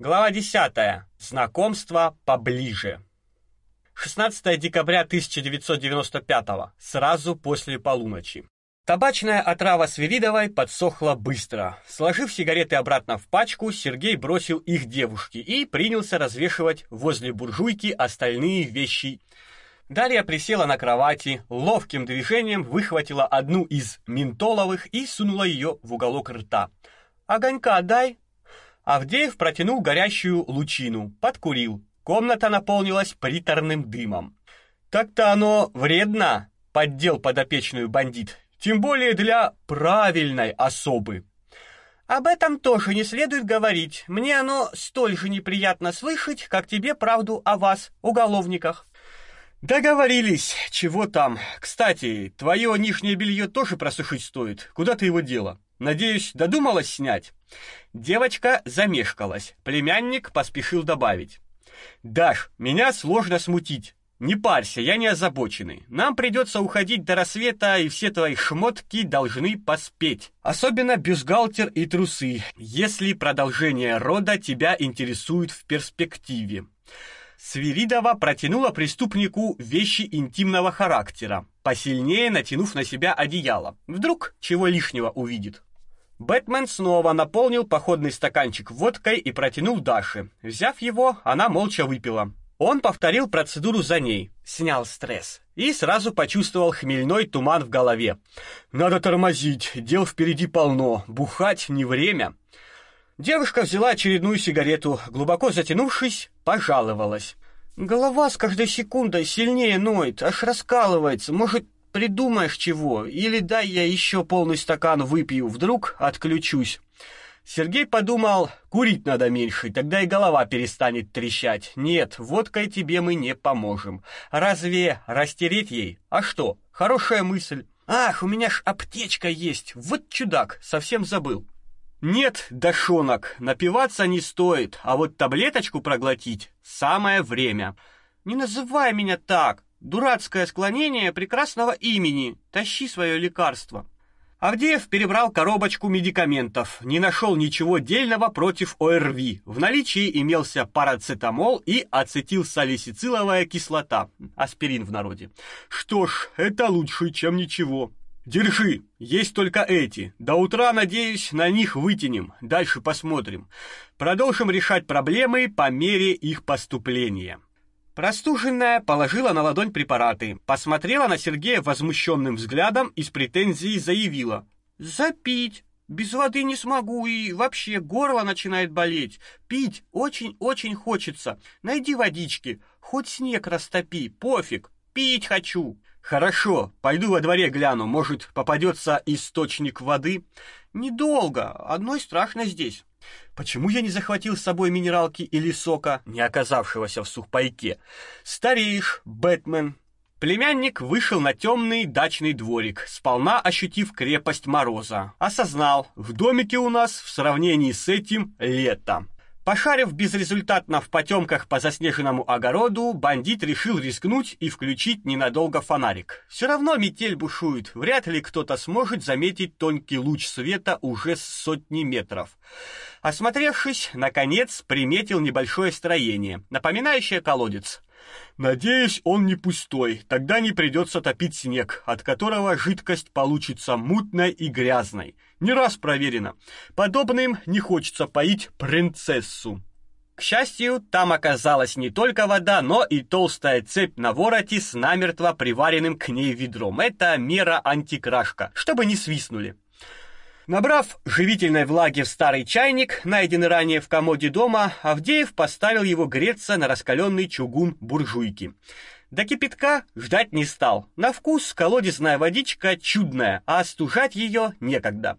Глава 10. Знакомство поближе. 16 декабря 1995 сразу после полуночи. Табачная отрава Свиридовой подсохла быстро. Сложив сигареты обратно в пачку, Сергей бросил их девушке и принялся развешивать возле буржуйки остальные вещи. Дарья присела на кровати, ловким движением выхватила одну из ментоловых и сунула ее в уголок рта. «Огонька дай!» Авдеев протянул горящую лучину, подкурил. Комната наполнилась приторным дымом. Так-то оно вредно, поддел подопечную бандит, тем более для правильной особы. Об этом тоже не следует говорить. Мне оно столь же неприятно слышать, как тебе правду о вас, уголовниках. Договорились. Чего там? Кстати, твое нижнее белье тоже просушить стоит. Куда ты его дела? Надеюсь, додумалась снять. Девочка замешкалась. Племянник поспешил добавить: "Даш, меня сложно смутить. Не парься, я не озабоченный. Нам придется уходить до рассвета, и все твои шмотки должны поспеть. Особенно бюстгальтер и трусы, если продолжение рода тебя интересует в перспективе. Свиридова протянула преступнику вещи интимного характера, посильнее натянув на себя одеяло. Вдруг чего лишнего увидит. Бэтмен снова наполнил походный стаканчик водкой и протянул Даше. Взяв его, она молча выпила. Он повторил процедуру за ней, снял стресс и сразу почувствовал хмельной туман в голове. Надо тормозить, дел впереди полно, бухать не время. Девушка взяла очередную сигарету, глубоко затянувшись, пожаловалась. Голова с каждой секундой сильнее ноет, аж раскалывается. Может, придумаешь чего? Или дай я еще полный стакан выпью, вдруг отключусь. Сергей подумал, курить надо меньше, тогда и голова перестанет трещать. Нет, водкой тебе мы не поможем. Разве растереть ей? А что? Хорошая мысль. Ах, у меня ж аптечка есть. Вот чудак, совсем забыл. Нет, дошонок, напиваться не стоит, а вот таблеточку проглотить самое время. Не называй меня так. Дурацкое склонение прекрасного имени. Тащи свое лекарство. Авдеев перебрал коробочку медикаментов, не нашел ничего дельного против ОРВИ. В наличии имелся парацетамол и ацетилсалициловая кислота, аспирин в народе. Что ж, это лучше, чем ничего. Держи, есть только эти. До утра, надеюсь, на них вытянем. Дальше посмотрим. Продолжим решать проблемы по мере их поступления. Простуженная положила на ладонь препараты, посмотрела на Сергея возмущенным взглядом и с претензией заявила: "Запить без воды не смогу и вообще горло начинает болеть. Пить очень-очень хочется. Найди водички, хоть снег растопи, пофиг. Пить хочу". Хорошо, пойду во дворе гляну, может, попадется источник воды. Недолго, одной страшно здесь. Почему я не захватил с собой минералки или сока, не оказавшегося в сухпайке? Стареешь, Бэтмен. Племянник вышел на темный дачный дворик, сполна ощутив крепость мороза. Осознал, в домике у нас в сравнении с этим лето. Пошарив безрезультатно в потемках по заснеженному огороду, бандит решил рискнуть и включить ненадолго фонарик. Все равно метель бушует, вряд ли кто-то сможет заметить тонкий луч света уже с сотни метров. Осмотревшись, наконец приметил небольшое строение, напоминающее колодец. Надеюсь, он не пустой, тогда не придется топить снег, от которого жидкость получится мутной и грязной. Не раз проверено. Подобным не хочется поить принцессу. К счастью, там оказалась не только вода, но и толстая цепь на вороте с намертво приваренным к ней ведром. Это мера антикрашка, чтобы не свистнули. Набрав живительной влаги в старый чайник, найденный ранее в комоде дома, Авдеев поставил его греться на раскаленный чугун буржуйки. До кипятка ждать не стал. На вкус колодезная водичка чудная, а остужать ее некогда.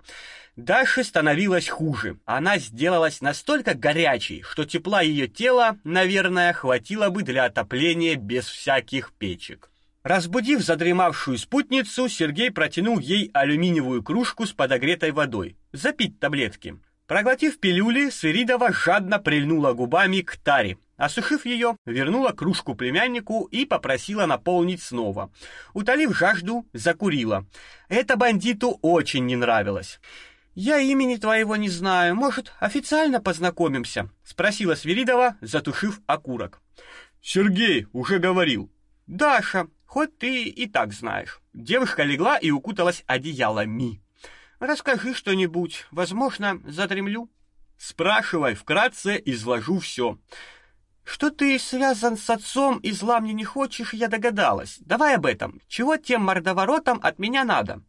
Даше становилось хуже. Она сделалась настолько горячей, что тепла ее тела, наверное, хватило бы для отопления без всяких печек. Разбудив задремавшую спутницу, Сергей протянул ей алюминиевую кружку с подогретой водой. Запить таблетки. Проглотив пилюли, Свиридова жадно прильнула губами к таре. Осушив ее, вернула кружку племяннику и попросила наполнить снова. Утолив жажду, закурила. Это бандиту очень не нравилось. Я имени твоего не знаю. Может, официально познакомимся? спросила Свиридова, затушив окурок. Сергей уже говорил. Даша, хоть ты и так знаешь. Девушка легла и укуталась одеялами. Расскажи что-нибудь, возможно, задремлю. Спрашивай, вкратце изложу все. Что ты связан с отцом и зла мне не хочешь, я догадалась. Давай об этом. Чего тем мордоворотам от меня надо?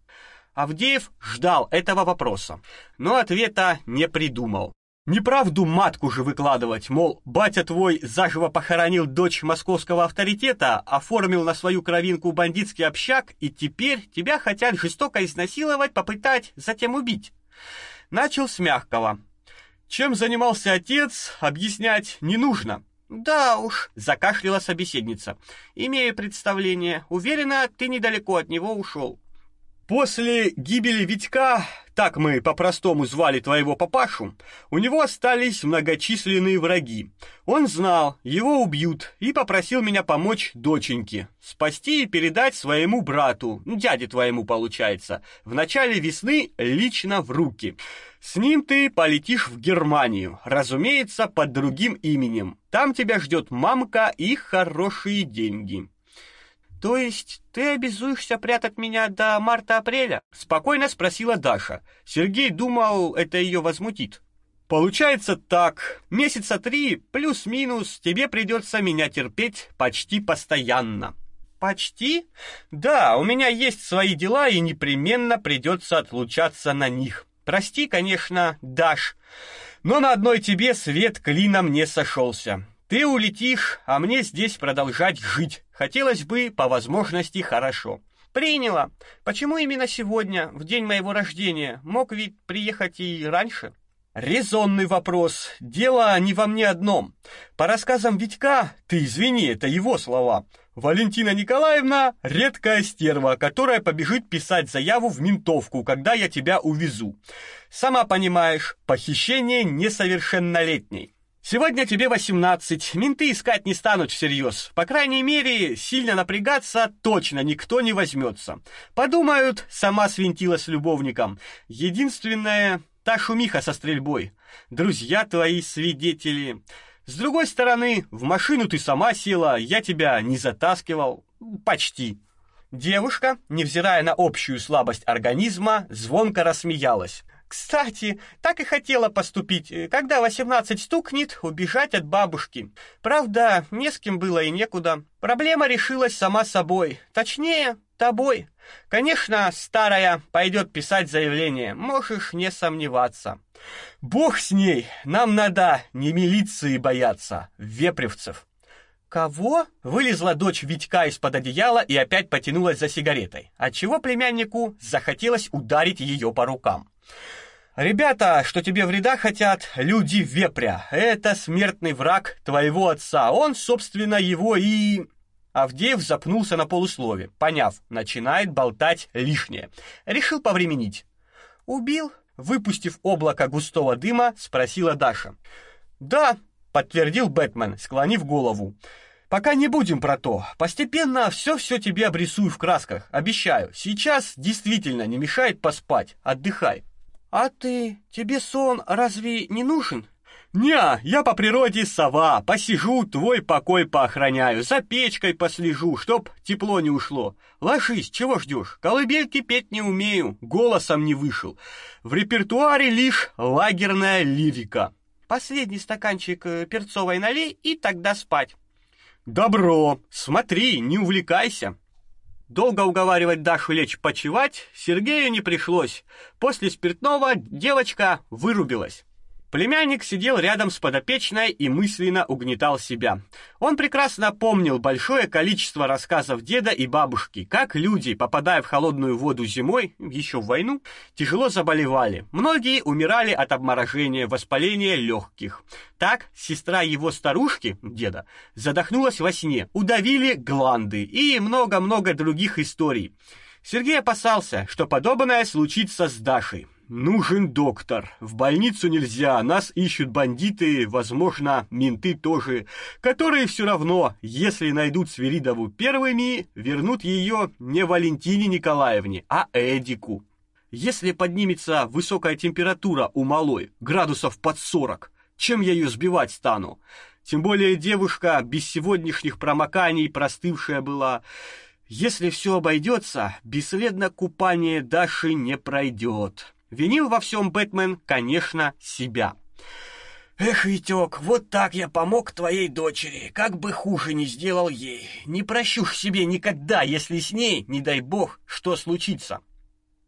Авдеев ждал этого вопроса, но ответа не придумал. Неправду матку же выкладывать, мол, батя твой заживо похоронил дочь московского авторитета, оформил на свою кровинку бандитский общак, и теперь тебя хотят жестоко изнасиловать, попытать, затем убить. Начал с мягкого. Чем занимался отец, объяснять не нужно. Да уж, закашляла собеседница. Имею представление. Уверена, ты недалеко от него ушел. После гибели Витька, так мы по-простому звали твоего папашу, у него остались многочисленные враги. Он знал, его убьют, и попросил меня помочь доченьке, спасти и передать своему брату, дяде твоему, получается, в начале весны лично в руки. С ним ты полетишь в Германию, разумеется, под другим именем. Там тебя ждет мамка и хорошие деньги. То есть ты обязуешься прятать меня до марта-апреля? спокойно спросила Даша. Сергей думал, это ее возмутит. Получается так. Месяца три плюс-минус тебе придется меня терпеть почти постоянно. Почти? Да, у меня есть свои дела и непременно придется отлучаться на них. Прости, конечно, Даш, но на одной тебе свет клином не сошелся. Ты улетишь, а мне здесь продолжать жить. Хотелось бы по возможности хорошо. Приняла. Почему именно сегодня, в день моего рождения? Мог ведь приехать и раньше. Резонный вопрос. Дело не во мне одном. По рассказам Витька, ты извини, это его слова. Валентина Николаевна редкая стерва, которая побежит писать заяву в ментовку, когда я тебя увезу. Сама понимаешь, похищение несовершеннолетней. Сегодня тебе 18. Менты искать не станут всерьез. По крайней мере, сильно напрягаться точно никто не возьмется. Подумают, сама свинтила с любовником. Единственное, та шумиха со стрельбой. Друзья твои свидетели. С другой стороны, в машину ты сама села, я тебя не затаскивал. Почти. Девушка, невзирая на общую слабость организма, звонко рассмеялась. Кстати, так и хотела поступить, когда 18 стукнет, убежать от бабушки. Правда, не с кем было и некуда. Проблема решилась сама собой, точнее, тобой. Конечно, старая пойдет писать заявление, можешь не сомневаться. Бог с ней, нам надо не милиции бояться, вепревцев. Кого? Вылезла дочь Витька из-под одеяла и опять потянулась за сигаретой, отчего племяннику захотелось ударить ее по рукам. Ребята, что тебе вреда хотят, люди вепря. Это смертный враг твоего отца. Он, собственно, его и Авдеев запнулся на полуслове, поняв, начинает болтать лишнее. Решил повременить. Убил, выпустив облако густого дыма, спросила Даша. Да, подтвердил Бэтмен, склонив голову. Пока не будем про то. Постепенно все-все тебе обрисую в красках, обещаю. Сейчас действительно не мешает поспать. Отдыхай. А ты, тебе сон разве не нужен? Не, я по природе сова, посижу, твой покой поохраняю, за печкой послежу, чтоб тепло не ушло. Ложись, чего ждешь? Колыбельки петь не умею, голосом не вышел. В репертуаре лишь лагерная лирика. Последний стаканчик э, перцовой налей и тогда спать. Добро. Смотри, не увлекайся. Долго уговаривать Дашу лечь почевать Сергею не пришлось. После спиртного девочка вырубилась. Племянник сидел рядом с подопечной и мысленно угнетал себя. Он прекрасно помнил большое количество рассказов деда и бабушки, как люди, попадая в холодную воду зимой, еще в войну, тяжело заболевали. Многие умирали от обморожения, воспаления легких. Так сестра его старушки, деда, задохнулась во сне, удавили гланды и много-много других историй. Сергей опасался, что подобное случится с Дашей. Нужен доктор. В больницу нельзя, нас ищут бандиты, возможно, менты тоже, которые все равно, если найдут Свиридову первыми, вернут ее не Валентине Николаевне, а Эдику. Если поднимется высокая температура у малой, градусов под 40, чем я ее сбивать стану? Тем более девушка без сегодняшних промоканий простывшая была. Если все обойдется, бесследно купание Даши не пройдет. Винил во всем Бэтмен, конечно, себя. Эх, Витек, вот так я помог твоей дочери, как бы хуже не сделал ей. Не прощу себе никогда, если с ней, не дай бог, что случится.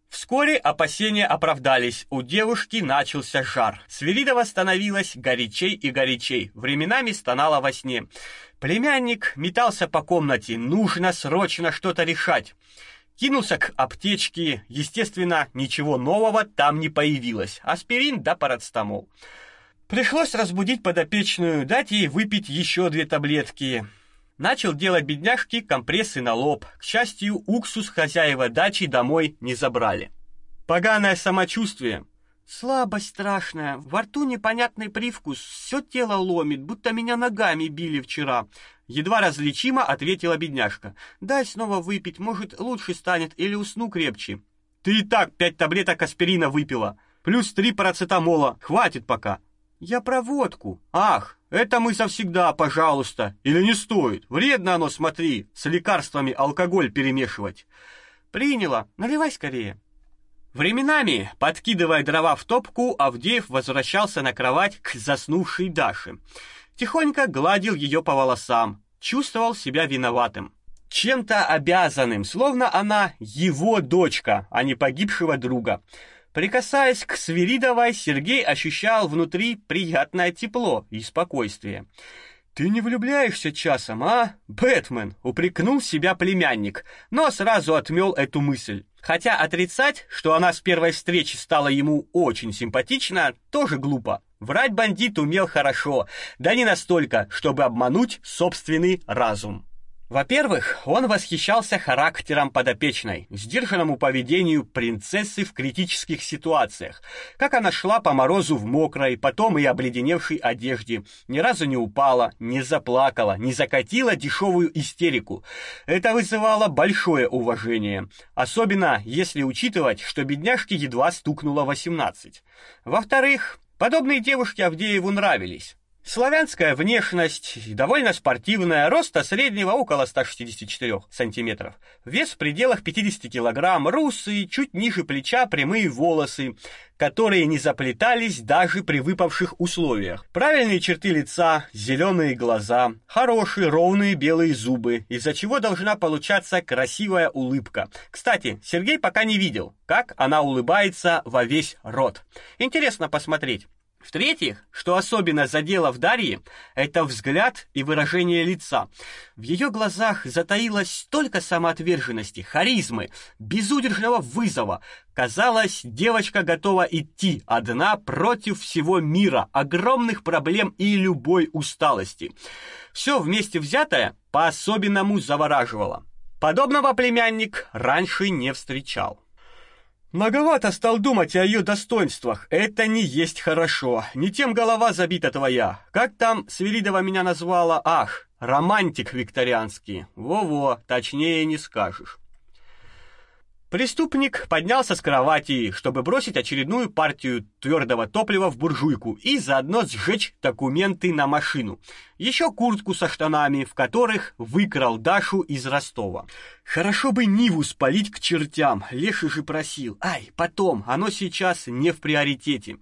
Вскоре опасения оправдались. У девушки начался жар. Свиридова становилась горячей и горячей. Временами стонала во сне. Племянник метался по комнате. Нужно срочно что-то решать. Кинулся к аптечке. Естественно, ничего нового там не появилось. Аспирин да парацетамол. Пришлось разбудить подопечную, дать ей выпить еще две таблетки. Начал делать бедняжке компрессы на лоб. К счастью, уксус хозяева дачи домой не забрали. Поганое самочувствие. Слабость страшная, во рту непонятный привкус, все тело ломит, будто меня ногами били вчера. Едва различимо ответила бедняжка. Дай снова выпить, может, лучше станет или усну крепче. Ты и так пять таблеток аспирина выпила, плюс три парацетамола. Хватит пока. Я про водку. Ах, это мы завсегда, пожалуйста. Или не стоит? Вредно оно, смотри, с лекарствами алкоголь перемешивать. Приняла. Наливай скорее. Временами, подкидывая дрова в топку, Авдеев возвращался на кровать к заснувшей Даше. Тихонько гладил ее по волосам, чувствовал себя виноватым. Чем-то обязанным, словно она его дочка, а не погибшего друга. Прикасаясь к Свиридовой, Сергей ощущал внутри приятное тепло и спокойствие. Ты не влюбляешься часом, а? Бэтмен, упрекнул себя племянник, но сразу отмел эту мысль. Хотя отрицать, что она с первой встречи стала ему очень симпатична, тоже глупо. Врать бандит умел хорошо, да не настолько, чтобы обмануть собственный разум. Во-первых, он восхищался характером подопечной, сдержанному поведению принцессы в критических ситуациях. Как она шла по морозу в мокрой, потом и обледеневшей одежде, ни разу не упала, не заплакала, не закатила дешевую истерику. Это вызывало большое уважение, особенно если учитывать, что бедняжке едва стукнуло 18. Во-вторых, подобные девушки Авдееву нравились. Славянская внешность, довольно спортивная, роста среднего около 164 сантиметров, вес в пределах 50 килограмм, русые, чуть ниже плеча прямые волосы, которые не заплетались даже при выпавших условиях. Правильные черты лица, зеленые глаза, хорошие ровные белые зубы, из-за чего должна получаться красивая улыбка. Кстати, Сергей пока не видел, как она улыбается во весь рот. Интересно посмотреть. В-третьих, что особенно задело в Дарье, это взгляд и выражение лица. В ее глазах затаилось столько самоотверженности, харизмы, безудержного вызова. Казалось, девочка готова идти одна против всего мира, огромных проблем и любой усталости. Все вместе взятое по-особенному завораживало. Подобного племянник раньше не встречал. Многовато стал думать о ее достоинствах. Это не есть хорошо. Не тем голова забита твоя. Как там Свиридова меня назвала? Ах, романтик викторианский. Во-во, точнее не скажешь. Преступник поднялся с кровати, чтобы бросить очередную партию твердого топлива в буржуйку и заодно сжечь документы на машину. Еще куртку со штанами, в которых выкрал Дашу из Ростова. Хорошо бы Ниву спалить к чертям, Леша же просил. Ай, потом, оно сейчас не в приоритете.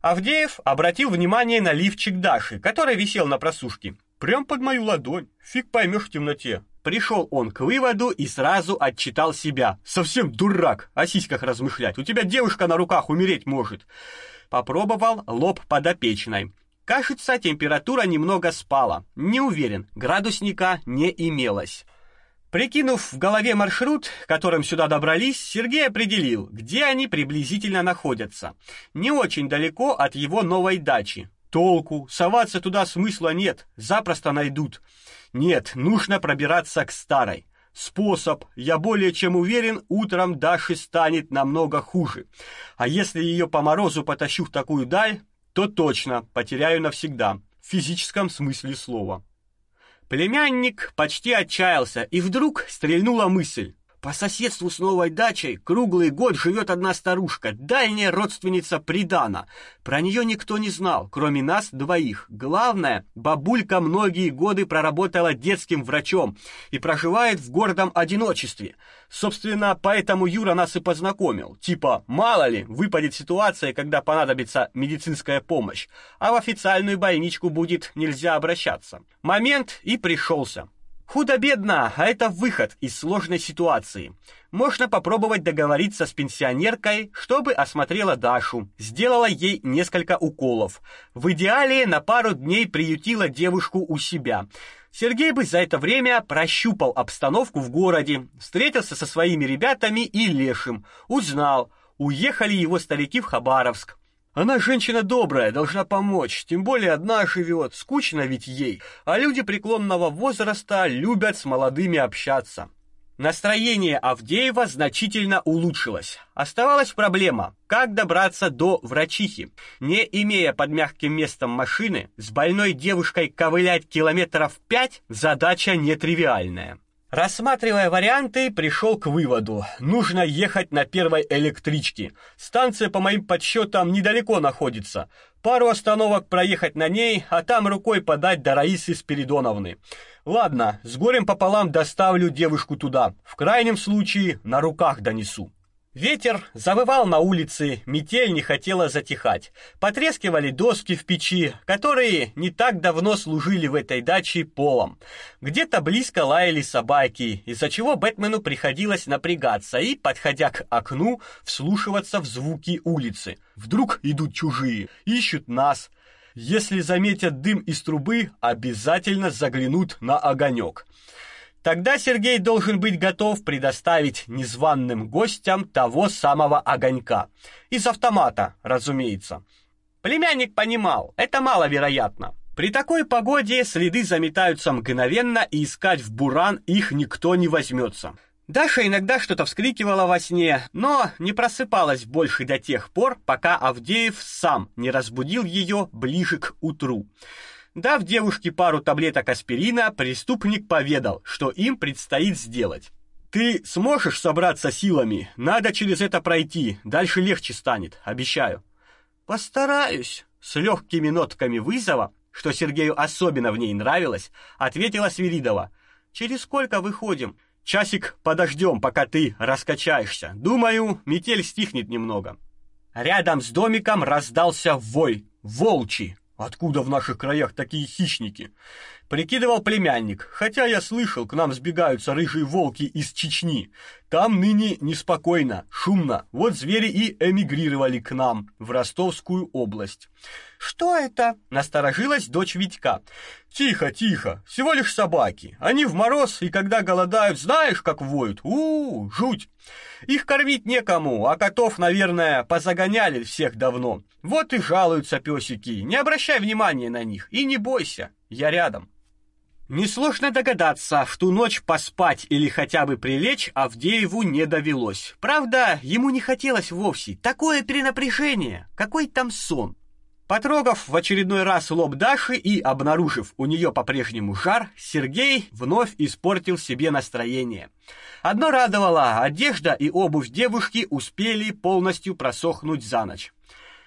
Авдеев обратил внимание на лифчик Даши, который висел на просушке. Прям под мою ладонь. Фиг поймешь в темноте. Пришел он к выводу и сразу отчитал себя. Совсем дурак, о сиськах размышлять. У тебя девушка на руках умереть может. Попробовал лоб подопечной. Кажется, температура немного спала. Не уверен, градусника не имелось. Прикинув в голове маршрут, которым сюда добрались, Сергей определил, где они приблизительно находятся. Не очень далеко от его новой дачи. Толку, соваться туда смысла нет, запросто найдут. Нет, нужно пробираться к старой. Способ, я более чем уверен, утром Даше станет намного хуже. А если ее по морозу потащу в такую даль, то точно потеряю навсегда, в физическом смысле слова. Племянник почти отчаялся, и вдруг стрельнула мысль. По соседству с новой дачей круглый год живет одна старушка, дальняя родственница Придана. Про нее никто не знал, кроме нас двоих. Главное, бабулька многие годы проработала детским врачом и проживает в гордом одиночестве. Собственно, поэтому Юра нас и познакомил. Типа, мало ли, выпадет ситуация, когда понадобится медицинская помощь, а в официальную больничку будет нельзя обращаться. Момент и пришелся. Худо-бедно, а это выход из сложной ситуации. Можно попробовать договориться с пенсионеркой, чтобы осмотрела Дашу, сделала ей несколько уколов. В идеале на пару дней приютила девушку у себя. Сергей бы за это время прощупал обстановку в городе, встретился со своими ребятами и Лешим, узнал, уехали его старики в Хабаровск. Она женщина добрая, должна помочь, тем более одна живет, скучно ведь ей, а люди преклонного возраста любят с молодыми общаться. Настроение Авдеева значительно улучшилось. Оставалась проблема: как добраться до врачихи. Не имея под мягким местом машины, с больной девушкой ковылять километров пять задача нетривиальная. Рассматривая варианты, пришел к выводу: нужно ехать на первой электричке. Станция, по моим подсчетам, недалеко находится. Пару остановок проехать на ней, а там рукой подать до Раисы Спиридоновны. Ладно, с горем пополам доставлю девушку туда. В крайнем случае на руках донесу. Ветер завывал на улице, метель не хотела затихать. Потрескивали доски в печи, которые не так давно служили в этой даче полом. Где-то близко лаяли собаки, из-за чего Бэтмену приходилось напрягаться и, подходя к окну, вслушиваться в звуки улицы. Вдруг идут чужие, ищут нас. Если заметят дым из трубы, обязательно заглянут на огонек. Тогда Сергей должен быть готов предоставить незваным гостям того самого огонька. Из автомата, разумеется. Племянник понимал, это маловероятно. При такой погоде следы заметаются мгновенно, и искать в буран их никто не возьмется. Даша иногда что-то вскрикивала во сне, но не просыпалась больше до тех пор, пока Авдеев сам не разбудил ее ближе к утру. Дав девушке пару таблеток аспирина, преступник поведал, что им предстоит сделать. Ты сможешь собраться силами? Надо через это пройти. Дальше легче станет, обещаю. Постараюсь, с легкими нотками вызова, что Сергею особенно в ней нравилось, ответила Свиридова. Через сколько выходим? Часик подождем, пока ты раскачаешься. Думаю, метель стихнет немного. Рядом с домиком раздался вой, волчий. Откуда в наших краях такие хищники? Прикидывал племянник, хотя я слышал, к нам сбегаются рыжие волки из Чечни. Там ныне неспокойно, шумно. Вот звери и эмигрировали к нам в Ростовскую область. Что это? Насторожилась дочь Витька. Тихо, тихо. Всего лишь собаки. Они в мороз и когда голодают, знаешь, как воют. У, -у, -у жуть. Их кормить некому, а котов, наверное, позагоняли всех давно. Вот и жалуются песики. Не обращай внимания на них и не бойся. Я рядом. Несложно догадаться, в ту ночь поспать или хотя бы прилечь Авдееву не довелось. Правда, ему не хотелось вовсе. Такое перенапряжение, какой там сон. Потрогав в очередной раз лоб Даши и обнаружив у нее по-прежнему жар, Сергей вновь испортил себе настроение. Одно радовало, одежда и обувь девушки успели полностью просохнуть за ночь.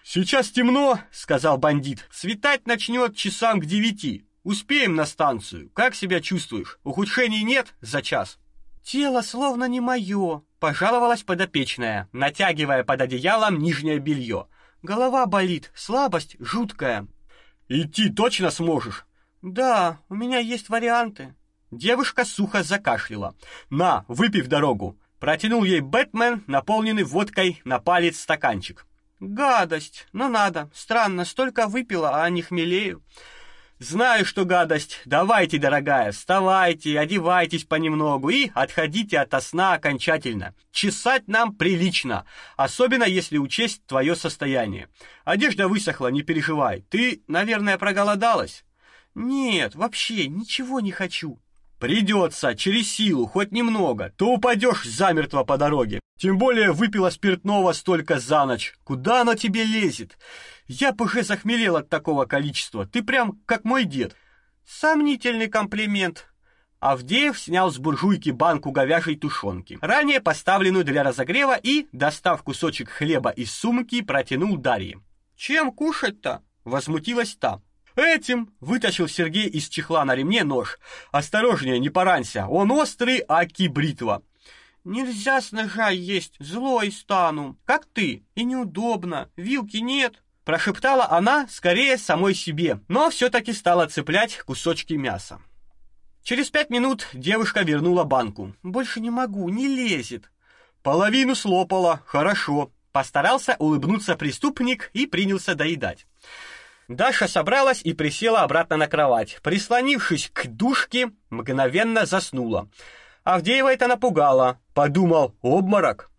«Сейчас темно», — сказал бандит. «Светать начнет часам к девяти. Успеем на станцию. Как себя чувствуешь? Ухудшений нет за час. Тело словно не мое, пожаловалась подопечная, натягивая под одеялом нижнее белье. Голова болит, слабость жуткая. Идти точно сможешь? Да, у меня есть варианты. Девушка сухо закашляла. На, выпей в дорогу. Протянул ей Бэтмен, наполненный водкой на палец стаканчик. Гадость. Ну надо. Странно, столько выпила, а не хмелею. Знаю, что гадость. Давайте, дорогая, вставайте, одевайтесь понемногу и отходите от сна окончательно. Чесать нам прилично, особенно если учесть твое состояние. Одежда высохла, не переживай. Ты, наверное, проголодалась? Нет, вообще ничего не хочу. Придется, через силу, хоть немного, то упадешь замертво по дороге. Тем более выпила спиртного столько за ночь. Куда оно тебе лезет? Я уже захмелел от такого количества. Ты прям как мой дед. Сомнительный комплимент. Авдеев снял с буржуйки банку говяжьей тушенки, ранее поставленную для разогрева, и, достав кусочек хлеба из сумки, протянул Дарье. «Чем кушать-то?» — возмутилась та. «Этим!» — вытащил Сергей из чехла на ремне нож. «Осторожнее, не поранься, он острый, аки бритва». «Нельзя с ножа есть, злой стану, как ты, и неудобно, вилки нет». Прошептала она скорее самой себе, но все-таки стала цеплять кусочки мяса. Через пять минут девушка вернула банку. «Больше не могу, не лезет». «Половину слопала, хорошо». Постарался улыбнуться преступник и принялся доедать. Даша собралась и присела обратно на кровать. Прислонившись к душке, мгновенно заснула. Авдеева это напугало. Подумал, обморок.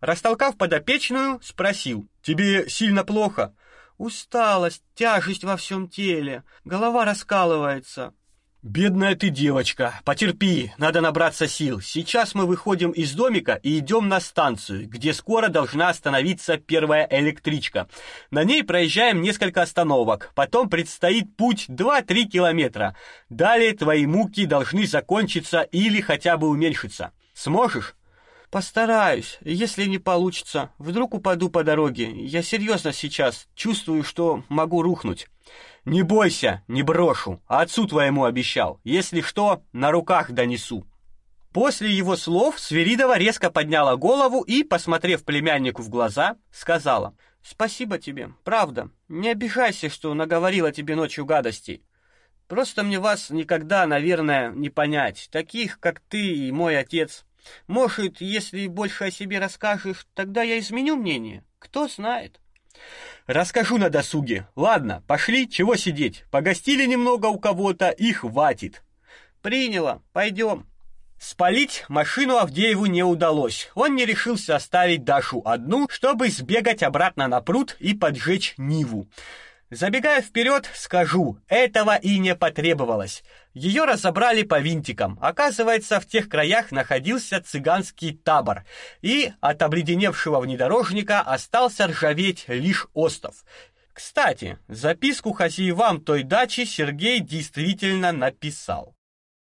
Растолкав подопечную, спросил: "Тебе сильно плохо?" Усталость, тяжесть во всем теле, голова раскалывается. Бедная ты девочка, потерпи, надо набраться сил. Сейчас мы выходим из домика и идем на станцию, где скоро должна остановиться первая электричка. На ней проезжаем несколько остановок, потом предстоит путь 2-3 километра. Далее твои муки должны закончиться или хотя бы уменьшиться. Сможешь? Постараюсь. Если не получится, вдруг упаду по дороге. Я серьезно сейчас чувствую, что могу рухнуть. Не бойся, не брошу. Отцу твоему обещал. Если что, на руках донесу. После его слов Свиридова резко подняла голову и, посмотрев племяннику в глаза, сказала: "Спасибо тебе, правда. Не обижайся, что наговорила тебе ночью гадостей. Просто мне вас никогда, наверное, не понять, таких как ты и мой отец. Может, если больше о себе расскажешь, тогда я изменю мнение. Кто знает?" Расскажу на досуге. Ладно, пошли, чего сидеть? Погостили немного у кого-то и хватит. Приняла. Пойдем. Спалить машину Авдееву не удалось. Он не решился оставить Дашу одну, чтобы сбегать обратно на пруд и поджечь Ниву. Забегая вперед, скажу, этого и не потребовалось. Ее разобрали по винтикам. Оказывается, в тех краях находился цыганский табор, и от обледеневшего внедорожника остался ржаветь лишь остов. Кстати, записку хозяевам той дачи Сергей действительно написал.